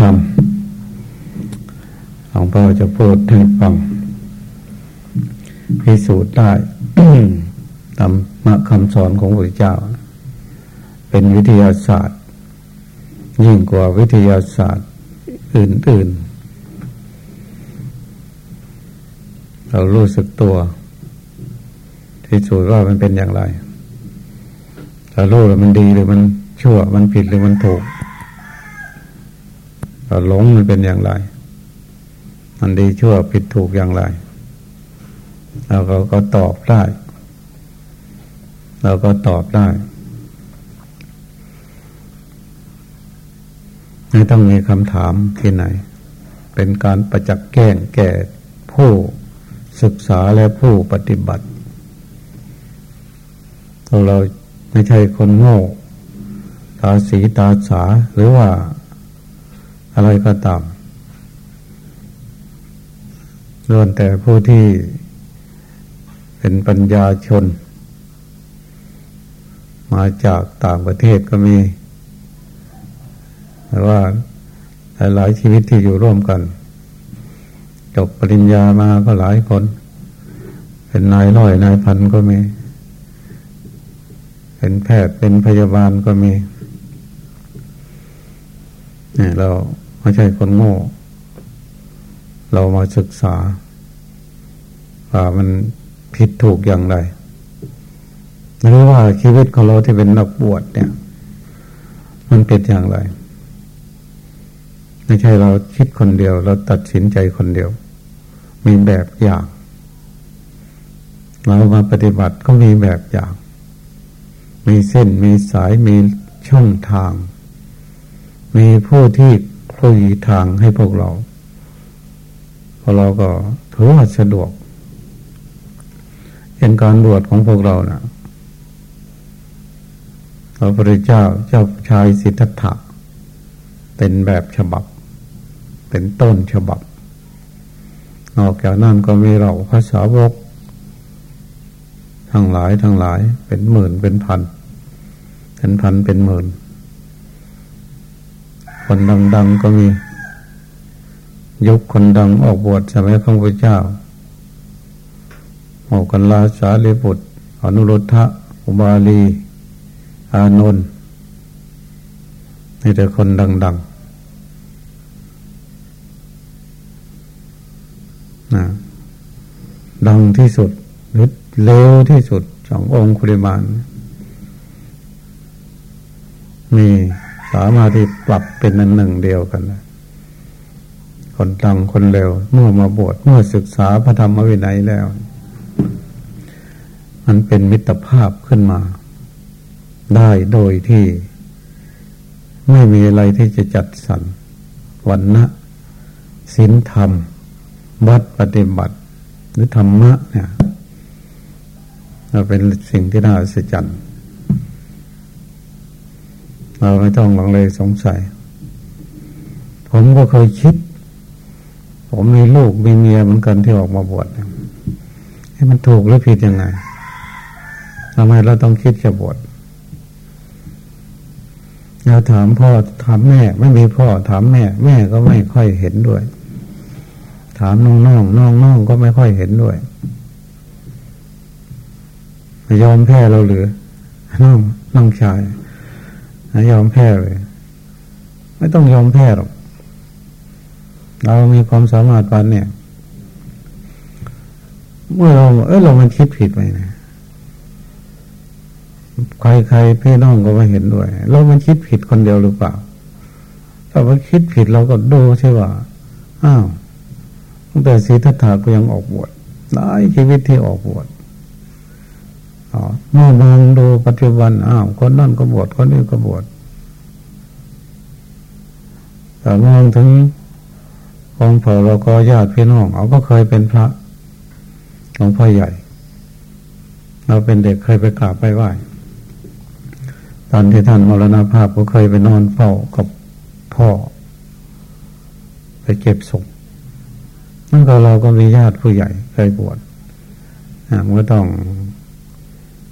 ธรรมหลวงพ่อจะพูดให้ฟัง พิสูจน์ได้ตามมคำสอนของพระเจ้า เป็นวิทยาศาสตร์ ยิ่งกว่าวิทยาศาสตร์อื่น ๆ เรารู้สึกตัวที่สุดว่ามันเป็นอย่างไรเรารู้ว่ามันดีหรือมันชั่วมันผิดหรือมันถูก หลงมันเป็นอย่างไร มันดีชั่วผิดถูกอย่างไร เราก็ก็ตอบได้ เราก็ตอบได้ ไม่ต้องมีคำถามที่ไหน เป็นการประจักษ์แก้งแก่ผู้ศึกษาและผู้ปฏิบัติเราไม่ใช่คนโง่ ตาสีตาสาหรือว่า อะไรก็ตามล้วนแต่ผู้ที่เป็นปัญญาชน มาจากต่างประเทศก็มี แต่ว่าหลายชีวิตที่อยู่ร่วมกัน จบปริญญามาก็หลายคน เป็นนายร้อยนายพันก็มี เป็นแพทย์เป็นพยาบาลก็มีเนี่ยเรา ไม่ใช่คนโง่ เรามาศึกษาว่ามันผิดถูกอย่างไรหรือว่าชีวิตของเราที่เป็นนักบวชเนี่ย มันเป็นอย่างไร ไม่ใช่เราคิดคนเดียว เราตัดสินใจคนเดียว มีแบบอย่าง เรามาปฏิบัติก็มีแบบอย่าง มีเส้นมีสายมีช่องทาง มีผู้ที่ คุยทางให้พวกเราพอเราก็ถือว่าสะดวกเป็นการบวชของพวกเรานะ่ะพระพุทธเจ้าเจ้าชายสิทธัตถะเป็นแบบฉบับ เป็นต้นฉบับ นอกจากนั้นก็มีเราภาษาวก ทั้งหลายทั้งหลายเป็นหมื่นเป็นพัน เป็นพันเป็นหมื่น คนดัง ๆ ก็มียุคนดังออกบวชสมัยพระพุทธเจ้าโมกันลาสาลีบุตรอนุรุทธะอุบาลี อานนท์นี่แต่คนดังๆนะดังที่สุดหรือเลวที่สุดสององค์คุริมานมี มาที่ปรับเป็นนันหนึ่งเดียวกันนะคนดังคนเร็ว เมื่อมาบวชเมื่อศึกษาพระธรรมวินัยแล้ว มันเป็นมิตรภาพขึ้นมา ได้โดยที่ ไม่มีอะไรที่จะจัดสรรวันนะศีลธรรม วัดปฏิบัติ หรือธรรมะเนี่ยเราเป็นสิ่งที่น่าอัศจรรย์ เราไม่ต้องหลังเลยสงสัย ผมก็เคยคิด ผมมีลูกมีเมียเหมือนกันที่ออกมาบวชให้มันถูกหรือผิดยังไงทำไมเราต้องคิดจะบวชเราถามพ่อถามแม่ ไม่มีพ่อถามแม่ แม่ก็ไม่ค่อยเห็นด้วย ถามน้องน้องน้องน้องก็ไม่ค่อยเห็นด้วยยอมแพ้เราหรือน้องน้องชาย ยอมแพ้เลย ไม่ต้องยอมแพ้หรอก เรามีความสามารถปันเนี่ย เมื่อเราเออเรามันคิดผิดไปนะใครๆพี่น้องก็ม่เห็นด้วย เรามันคิดผิดคนเดียวหรือเปล่า ถ้าว่าคิดผิดเราก็ดูใช่ว่าอ้าวตั้งแต่สีทัตถาก็ยังออกบวชหลายชีวิตที่ออกบวช เมื่อมองดูปัจจุบันอ้าวคนนั่นก็บวชคนนี้ก็บวชแต่มองถึงองค์พอเราก็ญาติพี่น้องเขาก็เคยเป็นพระหลวงพ่อใหญ่ เราเป็นเด็กเคยไปกราบไปไหว้ตอนที่ท่านมรณภาพก็เคยไปนอนเฝ้ากับพ่อ ไปเก็บศพนั่นก็เราก็มีญาติผู้ใหญ่เคยบวชมันก็ต้อง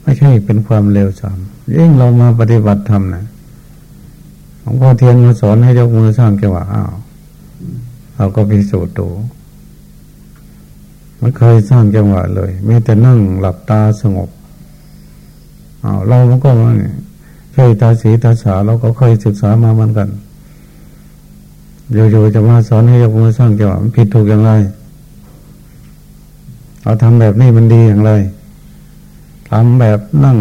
ไม่ใช่เป็นความเลวทรามยิ่งเรามาปฏิบัติธรรมนะลวงพ่อเทียนมาสอนให้ยกมือสร้างจังหวอ้าวเราก็พิสูจน์ดูไม่เคยสร้างจังหวะเลยมีแต่นั่งหลับตาสงบอ้าวเรามันก็ว่าใช่ตาสีตาสาเราก็เคยศึกษามาเหมือนกันอยู่ๆจะมาสอนให้ยกมือสร้างจังหวะมันผิดถูกอย่างไรเราทำแบบนี้มันดีอย่างไร ทำแบบนั่ง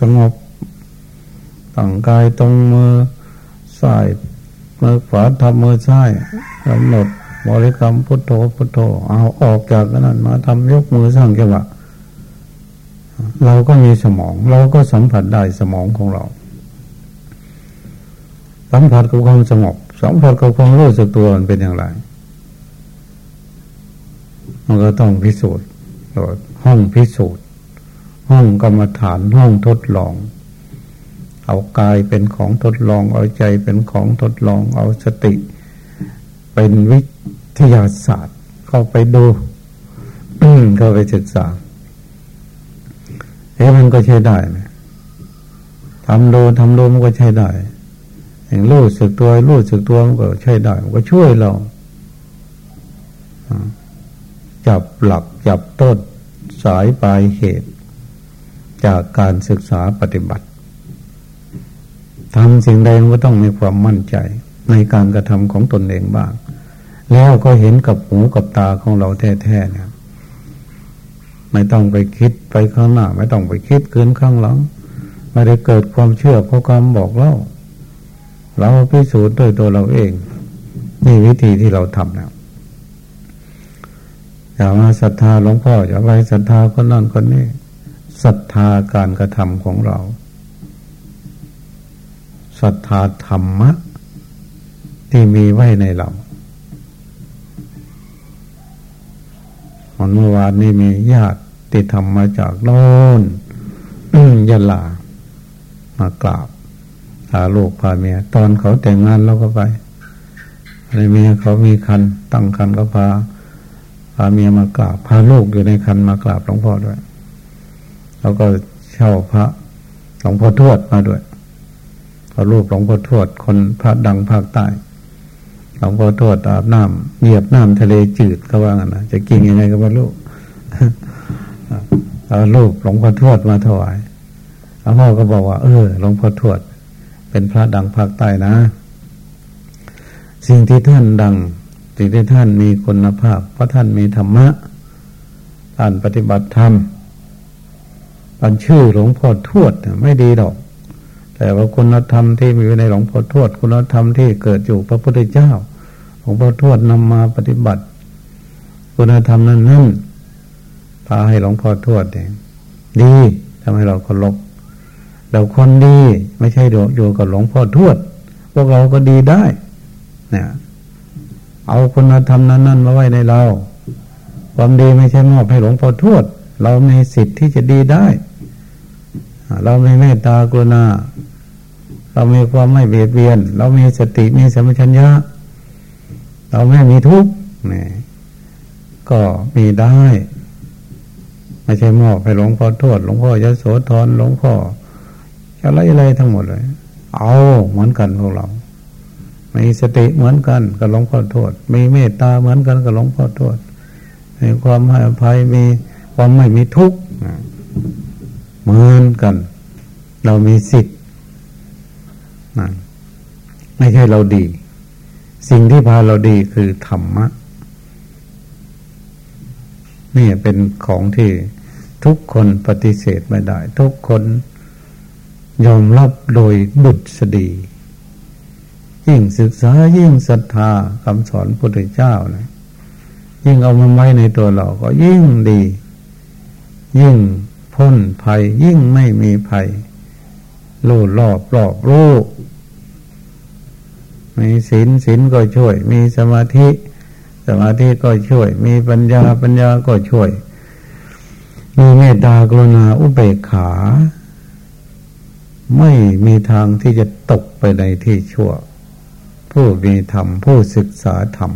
สงบตั้งกายตรงมือซ้ายมือขวาทำมือซ้ายกำหนดบริกรรมพุทโธพุทโธเอาออกจากนั้นมาทำยกมือสร้างจังหวะเราก็มีสมอง เราก็สัมผัสได้สมองของเรา สัมผัสกับความสงบสัมผัสกับความรู้สึกตัวมันเป็นอย่างไร มันก็ต้องพิสูจน์ห้องพิสูจน์ ห้องกรรมฐานห้องทดลอง เอากายเป็นของทดลอง เอาใจเป็นของทดลอง เอาสติ เป็นวิทยาศาสตร์ เข้าไปดูเข้าไปศึกษาเอ๊ะมันก็ใช้ได้นะทำดูทำดูมันก็ใช้ได้อย่างรู้สึกตัวรู้สึกตัวมันก็ใช้ได้มันก็ช่วยเราจับหลักจับต้นสายปลายเหตุ จากการศึกษาปฏิบัติทำสิ่งใดก็ต้องมีความมั่นใจในการกระทำของตนเองบ้าง แล้วก็เห็นกับหูกับตาของเราแท้ๆเนี่ยไม่ต้องไปคิดไปข้างหน้า ไม่ต้องไปคิดคืนข้างหลัง ไม่ได้เกิดความเชื่อเพราะคำบอกเล่า เราพิสูจน์ด้วยตัวเราเอง นี่วิธีที่เราทำนะอย่ามาศรัทธาหลวงพ่ออย่าไปศรัทธาคนนั้นคนนี้ ศรัทธาการกระทำของเราศรัทธาธรรมะ ที่มีไว้ในเราวันเมื่อวานนี้มีญาติที่ทำมาจากโน่นยะลามากราบพาลูกพาเมียตอนเขาแต่งงานเราก็ไปอะไรเมียเขามีคัน ตั้งคันก็พาพาเมียมากราบพาลูกอยู่ในคันมากราบหลวงพ่อด้วย แล้วก็เช่าพระหลวงพ่อทวดมาด้วยเอารูปหลวงพ่อทวดคนพระดังภาคใต้หลวงพ่อทวดอาบน้ำเหยียบน้ำทะเลจืดก็ว่างันนะจะกินยังไงก็ไม่รู้เอารูปหลวงพ่อทวดมาถวายหลวงพ่อก็บอกว่า เออหลวงพ่อทวด เป็นพระดังภาคใต้นะ สิ่งที่ท่านดังสิ่งที่ท่านมีคุณภาพ เพราะท่านมีธรรมะท่านปฏิบัติธรรม อันชื่อหลวงพ่อทวดไม่ดีดอก แต่ว่าคุณธรรมที่มีอยู่ในหลวงพ่อทวด คุณธรรมที่เกิดอยู่พระพุทธเจ้าหลวงพ่อทวดนำมาปฏิบัติ คุณธรรมนั้นนั่นพาให้หลวงพ่อทวดเองดีทำให้เราเคารพเราคนดีไม่ใช่อยู่กับหลวงพ่อทวด พวกเราก็ดีได้เนี่ยเอาคุณธรรมนั้นๆมาไว้ในเรา ความดีไม่ใช่มอบให้หลวงพ่อทวด เรามีสิทธิ์ที่จะดีได้ เรามีเมตตากรุณา เรามีความไม่เบียดเบียน เรามีสติมีสัมปชัญญะ เราไม่มีทุกข์นี่ก็มีได้ ไม่ใช่มอบให้หลวงพ่อทวดหลวงพ่อยโสธรหลวงพ่ออะไรอะไรทั้งหมดเลย เอาเหมือนกันพวกเรา มีสติเหมือนกันกับหลวงพ่อโทษมีเมตตาเหมือนกันกับหลวงพ่อโทษมีความให้อภัยมีความไม่มีทุกข์ เหมือนกัน เรามีสิทธิ์นะไม่ใช่เราดี สิ่งที่พาเราดีคือธรรมะนี่เป็นของที่ทุกคนปฏิเสธไม่ได้ ทุกคนยอมรับโดยบุตรสดี ยิ่งศึกษายิ่งศรัทธาคำสอนพุทธเจ้านะยิ่งเอามาไว้ในตัวเราก็ยิ่งดี ยิ่ง พ้นภัยยิ่งไม่มีภัยรู้รอบรอบรู้มีศีลศีลก็ช่วย มีสมาธิ สมาธิก็ช่วย มีปัญญาปัญญาก็ช่วย มีเมตตากรุณาอุเบกขา ไม่มีทางที่จะตกไปในที่ชั่ว ผู้มีธรรมผู้ศึกษาธรรม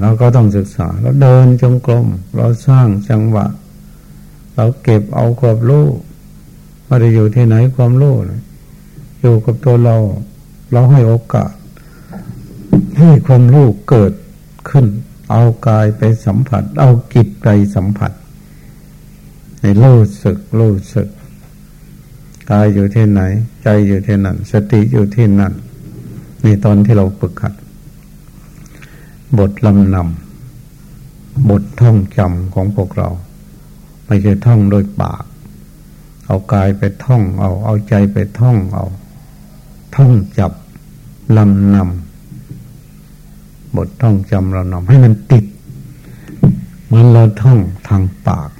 เราก็ต้องศึกษา เราเดินจงกรม เราสร้างจังหวะ เราเก็บเอาความรู้ไม่ได้อยู่ที่ไหนความรู้อยู่กับตัวเรา เราให้โอกาส ให้ความรู้เกิดขึ้น เอากายไปสัมผัส เอาจิตไปสัมผัสในรู้สึกรู้สึกกายอยู่ที่ไหน ใจอยู่ที่นั่น สติอยู่ที่นั่นในตอนที่เราฝึกหัด บทลำนำบทท่องจำของพวกเรา ไม่ใช่ท่องโดยปาก เอากายไปท่องเอา เอาใจไปท่องเอา ท่องจับลำนำบทท่องจำเรานำให้มันติดเหมือนเราท่องทางปาก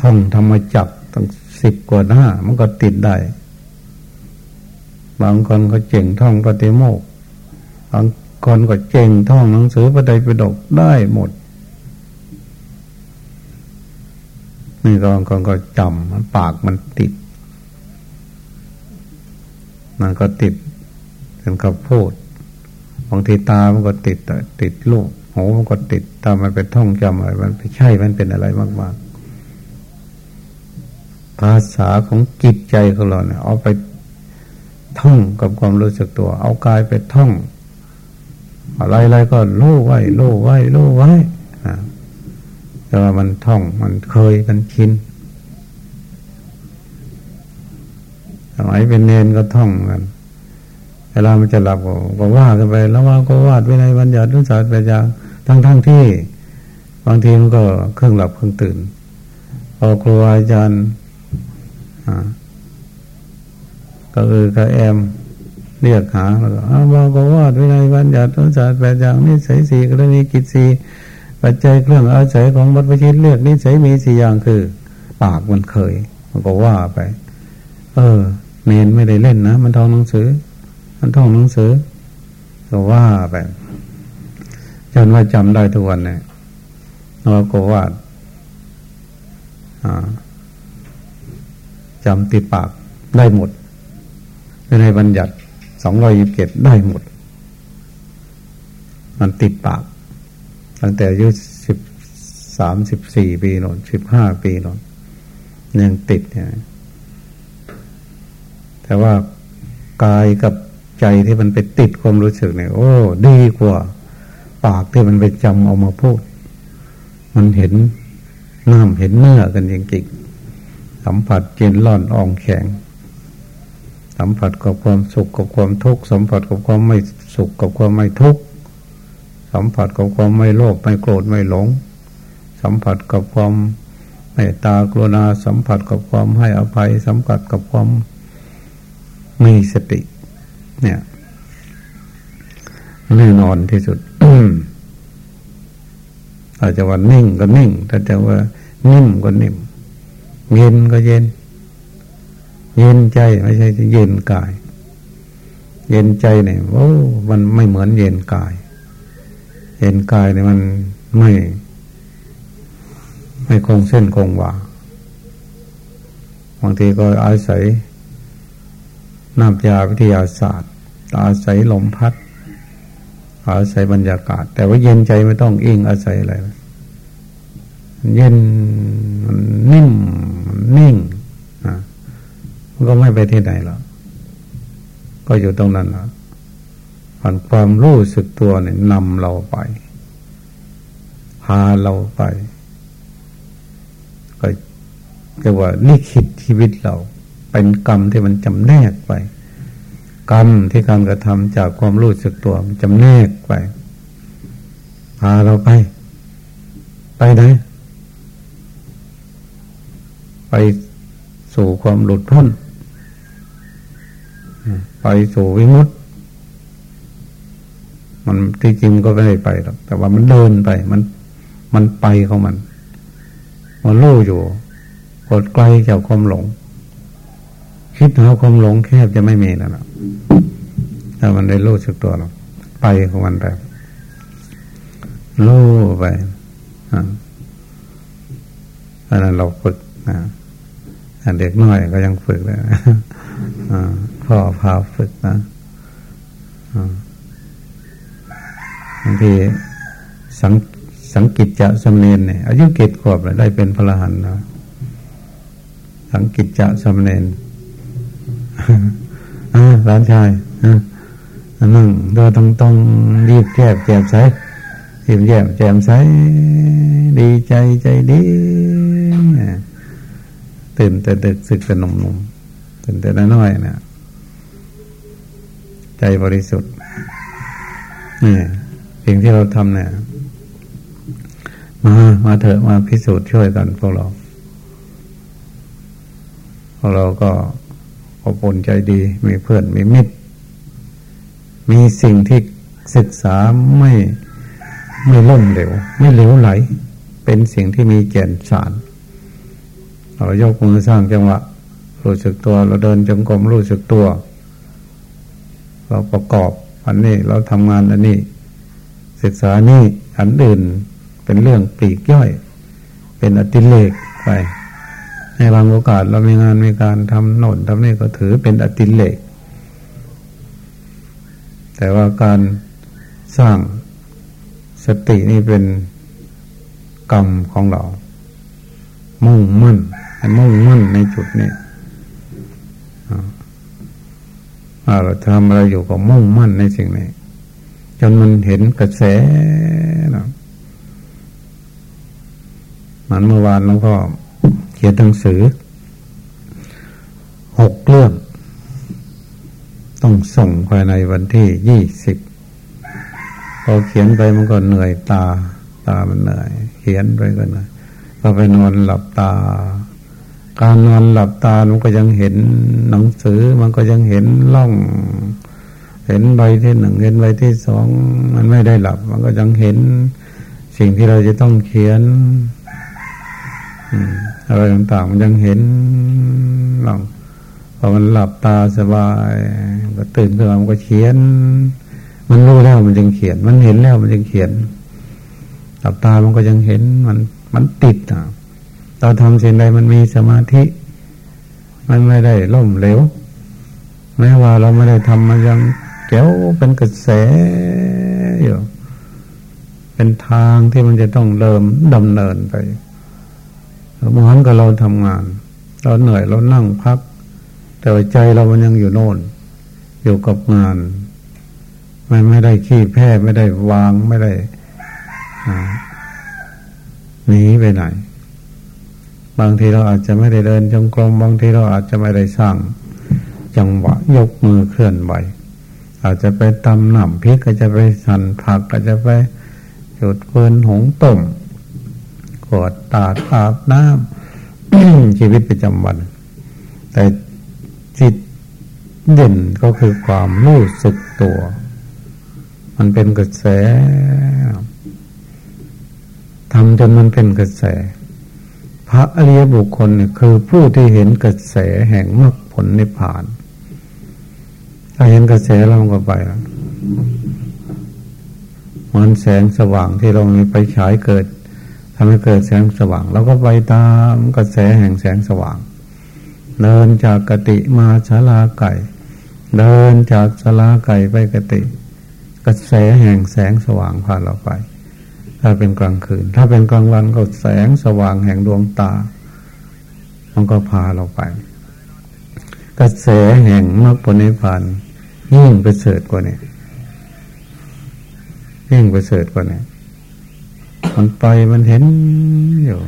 ท่องธรรมจักตั้งสิบกว่าหน้า มันก็ติดได้ บางคนก็เจ๋งท่องปฏิโมกบางคนก็เจ๋งท่องหนังสือประไดประดกได้หมด นี่บางคนก็จำมันปากมันติด มันก็ติดเป็นคำพูดบางทีตามันก็ติดติดลูกหูมันก็ติดตามันเป็นท่องจำอะไรมันไม่ใช่มันเป็นอะไรมากๆ ภาษาของจิตใจของเราเนี่ยเอาไปท่องกับความรู้สึกตัว เอากายไปท่อง อะไรๆก็รู้ไว้รู้ไว้รู้ไว้ แต่ว่ามันท่องมันเคยมันชินสมัยเป็นเนนก็ท่องกันเวลามันจะหลับก็ว่ากันไป แล้วว่าก็วาดไว้ในบัญญัติรุษาไปอย่างทั้งทั้งที่ บางทีมันก็เครื่องหลับเครื่องตื่นพอครูอาจารย์ก็เออก็แอมเรียกหาแล้วก็อาก็วาดวินัยบัญญัติต้นศาสตร์แปดอย่างนิสัยสี่กรณีกิจสี่ ปัจจัยเครื่องอาศัยของบรรพชิตเรียกนิสัยมีสี่อย่างคือ ปากมันเคย มันก็ว่าไป เออ เนนไม่ได้เล่นนะ มันท่องหนังสือ มันท่องหนังสือก็ว่าไปจนว่าจำได้ทุกวันเนี่ยเราก็วาดอ่าจำติดปากได้หมดในบัญญัติสองรอยิบเจ็ดได้หมด มันติดปาก ตั้งแต่อายุสิบสามสิบสี่ปีนนสิบห้าปีนนยังติดเนี่ย แต่ว่ากายกับใจที่มันไปติดความรู้สึกเนี่ย โอ้ ดีกว่า ปากที่มันไปจำเอามาพูด มันเห็นน้ำเห็นเนื้อกันจริงๆสัมผัสเย็นร้อนอ่องแข็ง สัมผัสกับความสุขกับความทุกข์สัมผัสกับความไม่สุขกับความไม่ทุกข์ สัมผัสกับความไม่โลภไม่โกรธไม่หลง สัมผัสกับความเมตตากรุณาสัมผัสกับความให้อภัย สัมผัสกับความมีสติ เนี่ยแน่นอนที่สุดอาจจะว่านิ่งก็นิ่งแต่จะว่านิ่มก็นิ่ม เย็นก็เย็น เย็นใจไม่ใช่เย็นกาย เย็นใจเนี่ยโอ้มันไม่เหมือนเย็นกาย เย็นกายเนี่ยมันไม่ ไม่คงเส้นคงวาบางทีก็อาศัยน้ำยาวิทยาศาสตร์ อาศัยลมพัด อาศัยบรรยากาศ แต่ว่าเย็นใจไม่ต้องอิงอาศัยอะไรเย็นมันนิ่มนิ่งนะมันก็ไม่ไปที่ไหนหรอกก็อยู่ตรงนั้นนะ ผ่านความรู้สึกตัวเนี่ยนำเราไป พาเราไปก็เรียกว่านี่คิดชีวิตเรา เป็นกรรมที่มันจำแนกไป กรรมที่การกระทำจากความรู้สึกตัวมันจำแนกไป พาเราไป ไปไหนไปสู่ความหลุดพ้น ไปสู่วิมุตติ มันที่จริงก็ไม่ได้ไปหรอกแต่ว่ามันเดินไป มัน มันไปของมัน มันรู้อยู่กดไกลจากความหลง คิดหาความหลงแคบจะไม่มีแล้วนะถ้ามันได้รู้สึกตัวเราไปของมันแบบรู้ไปอ่าอันนั้นเราฝึกนะเด็กน้อยก็ยังฝึกเลยพ่อพาฝึกนะ บางทีสังสังกิจจะสำเนนเนี่ยอายุเกตขวบเลยได้เป็นพระหันนะสังกิจจะสำเนนร้านชายนะนั่งตัวต้องต้องรีบแจ่แจ่มใสรีบแจ่มแจ่มใสดีใจใจดีตื่นแต่เดึกสึกแต่หนุ่มๆตื่นแต่น้อยๆนะใจบริสุทธิ์นี่ สิ่งที่เราทำเนี่ย มา มาเถอะมาพิสูจน์ช่วยกันพวกเราพวกเราก็อบอุ่นใจดี มีเพื่อนมีมิตร มีสิ่งที่ศึกษาไม่ไม่ล่มเหลว ไม่เหลวไหล เป็นสิ่งที่มีแก่นสาร เรายกมือสร้างจังหวะรู้สึกตัว เราเดินจงกรมรู้สึกตัว เราประกอบอันนี้เราทำงานอันนี้ ศึกษานี่อันอื่นเป็นเรื่องปลีกย่อย เป็นอติเลกไป ในบางโอกาสเรามีงานมีการทำโน่นทำนี่ก็ถือเป็นอติเลก แต่ว่าการสร้างสตินี่เป็นกรรมของเรา มุ่งมั่นมุ่งมั่นในจุดนี้เราทำอะไรอยู่ก็มุ่งมั่นในสิ่งนี้ จนมันเห็นกระแสนะมันเมื่อวานหลวงพ่อเขียนหนังสือหกเรื่อง ต้องส่งภายในวันที่ยี่สิบพอเขียนไปมันก็เหนื่อยตา ตามันเหนื่อย เขียนไปก็เหนื่อยพอไปนอนหลับตา การนอนหลับตามันก็ยังเห็นหนังสือ มันก็ยังเห็นล่อง ห็นใบที่หนึ่งเห็นใบที่สองมันไม่ได้หลับ มันก็ยังเห็นสิ่งที่เราจะต้องเขียนอะไรต่างๆมันยังเห็นหลังพอมันหลับตาสบายก็ตื่นขึ้นมามันก็เขียน มันรู้แล้วมันจึงเขียน มันเห็นแล้วมันจึงเขียนหลับตามันก็ยังเห็นมันมันติดอะเราทำสิ่งใดมันมีสมาธิ มันไม่ได้ล่มเหลวแม้ว่าเราไม่ได้ทำมันยัง แก้วเป็นกระแสอยู่เป็นทางที่มันจะต้องเริ่มดำเนินไปเหมือนกับเราทำงาน เราเหนื่อยเรานั่งพัก แต่ใจเรามันยังอยู่โน่น อยู่กับงาน ไม่ไม่ได้ขี้แพ้ไม่ได้วางไม่ได้หนีไปไหน บางทีเราอาจจะไม่ได้เดินจงกรมบางทีเราอาจจะไม่ได้สร้าง จังหวะยกมือเคลื่อนไหว อาจจะไปตำหน่ำพริกก็จจะไปสั่นผักก็จจะไปจุดเฟืนหงต้มกอดตาอาบน้ำ ชีวิตประจำวัน แต่จิตเด่นก็คือความรู้สึกตัว มันเป็นกระแสทำจนมันเป็นกระแส พระอริยบุคคลคือผู้ที่เห็นกระแสแห่งมรรคผลนิพพาน ถ้าเห็นกระแสแล้วมันก็ไปแล้วเหมือนแสงสว่างที่เรามีไปฉายเกิดทำให้เกิดแสงสว่างแล้วก็ไปตามกระแสแห่งแสงสว่าง เดินจากกติมาศาลาไก่ เดินจากศาลาไก่ไปกติ กระแสแห่งแสงสว่างพาเราไป ถ้าเป็นกลางคืน ถ้าเป็นกลางวันก็แสงสว่างแห่งดวงตา มันก็พาเราไป กระแสแห่งมรรคผลนิพพาน ยิ่งประเสริฐกว่านี้ยิ่งประเสริฐกว่านี้มันไปมันเห็นอยู่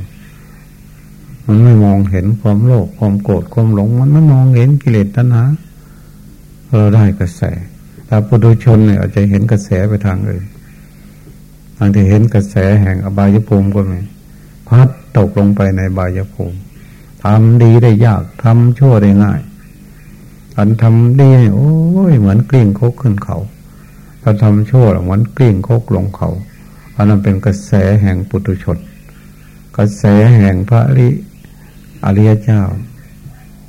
มันไม่มองเห็นความโลภความโกรธความหลง มันไม่มองเห็นกิเลสตัณหาเราได้กระแสถ้าปุถุชนเนี่ยอาจจะเห็นกระแสไปทางอื่นบางทีเห็นกระแสแห่งอบายภูมิก็มีพัดตกลงไปในบายภูมิทำดีได้ยากทำชั่วได้ง่าย อันทำดีเนี่ยโอ้ยเหมือนกลิ้งโคกขึ้นเขาถ้าทำชั่วเหมือนกลิ้งโคกลงเขาอันนั้นเป็นกระแสแห่งปุถุชนกระแสแห่งพระริอริยเจ้า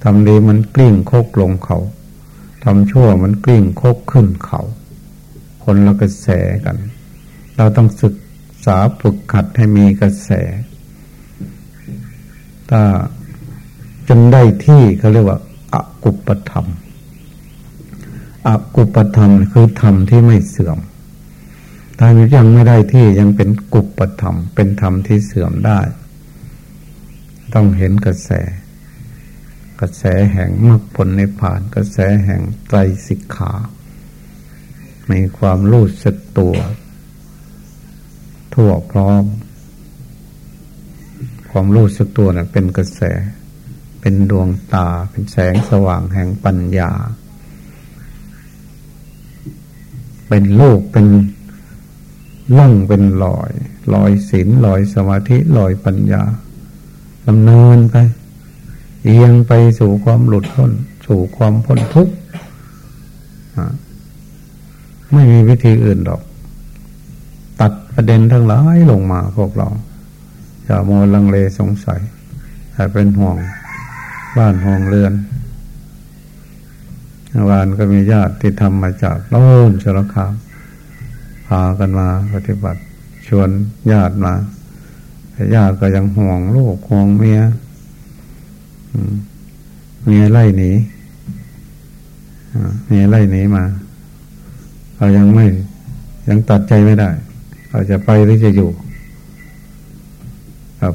ทำดีมันกลิ้งโคกลงเขาทำชั่วมันกลิ้งโคกขึ้นเขา คนละกระแสกัน เราต้องศึกษาฝึกขัดให้มีกระแส ถ้าจนได้ที่เขาเรียกว่า อากุปธรรมอากุปธรรมคือธรรมที่ไม่เสื่อม ถ้ายังไม่ได้ที่ยังเป็นกุปธรรม เป็นธรรมที่เสื่อมได้ ต้องเห็นกระแส กระแสแห่งมรรคผลในผ่าน กระแสแห่งไตรสิกขา มีความรู้สึกตัว ทั่วพร้อม ความรู้สึกตัวนะ่ะเป็นกระแส เป็นดวงตาเป็นแสงสว่างแห่งปัญญา เป็นโลกเป็นล่องเป็นลอยลอยศีลลอยสมาธิลอยปัญญาดำเนินไปเอียงไปสู่ความหลุดพ้น สู่ความพ้นทุกข์ไม่มีวิธีอื่นหรอก ตัดประเด็นทั้งหลายลงมาพวกเราอย่าโมลังเลสงสัยแต่เป็นห่วง บ้านห่วงเรือนวานก็มีญาติที่ทำมาจากโน่นชลคามพากันมาปฏิบัติ ชวนญาติมาญาติก็ยังห่วงลูกห่วงเมียเมียไล่หนีเมียไล่หนีมาเรายังไม่ยังตัดใจไม่ได้เราจะไปหรือจะอยู่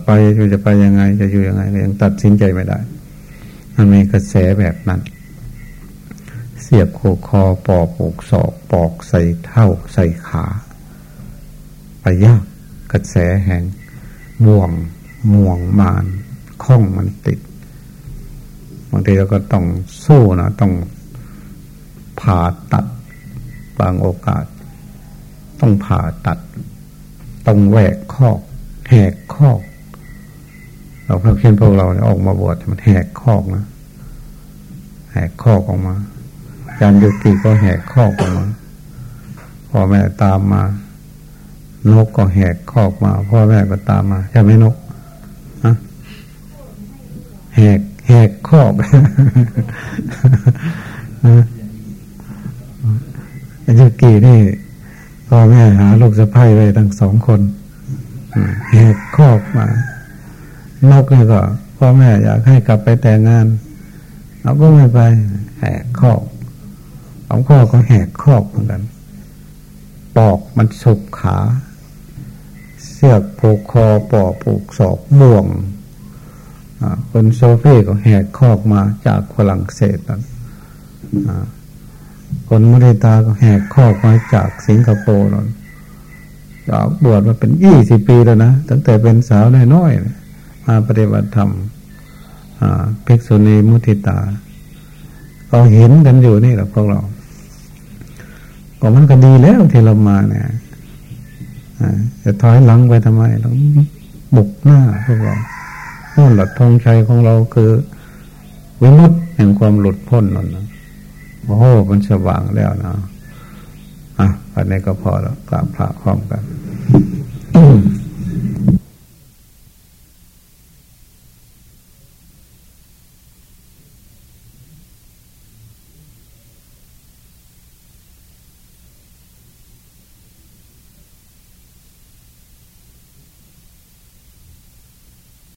ไปจะไปยังไง จะอยู่ยังไงยังตัดสินใจไม่ได้ มันมีกระแสแบบนั้น เสียบโคคอปอกปกศอกปอกใส่เท้าใส่ขาไปยากกระแสแห่งบ่วงม่วงมานข้องมันติดบางทีเราก็ต้องสู้นะต้องผ่าตัดบางโอกาส ต้องผ่าตัด ต้องแหวกคอกแหกคอก เราเพื่อนพวกเราเนี่ยออกมาบวชมันแหกคอกนะแหกคอกออกมาอารย์ยุติก็แหกคอกออกมาพ่อแม่ตามมา นกก็แหกคอกมา พ่อแม่ก็ตามมาใช่ไหมนกฮะแหกแหกคอกอายุกี่นี่พ่อแม่หาลูกสะพ้ยไว้ทั้งสองคนแหกคอกมา นกนี่ก็พ่อแม่อยากให้กลับไปแต่งงานเราก็ไม่ไปแหกคอกของพ่อก็แหกคอกเหมือนกัน ปอกมันสุกขา เสือกผูกคอปอกผูกศอกบ่วงคนโซฟีก็แหกคอกมาจากฝรั่งเศสนั่นคนมริตาก็แหกคอกมาจากสิงคโปร์นั่นจากบวชมาเป็นยี่สิบปีแล้วนะ ตั้งแต่เป็นสาวน้อยๆ มาปฏิบัติธรรมเภิกษุณีมุทิตาเราเห็นกันอยู่นี่แหละพวกเราก็มันก็ดีแล้วที่เรามาเนี่ยจะถอยหลังไปทำไมเราบุกหน้าพวกเรานั่นหลักธงชัยของเราคือ วิมุตแห่งความหลุดพ้นนั่นนะโอ้โหมันสว่างแล้วนะอะอันนี้ก็พอแล้วกราบพระพร้อมกัน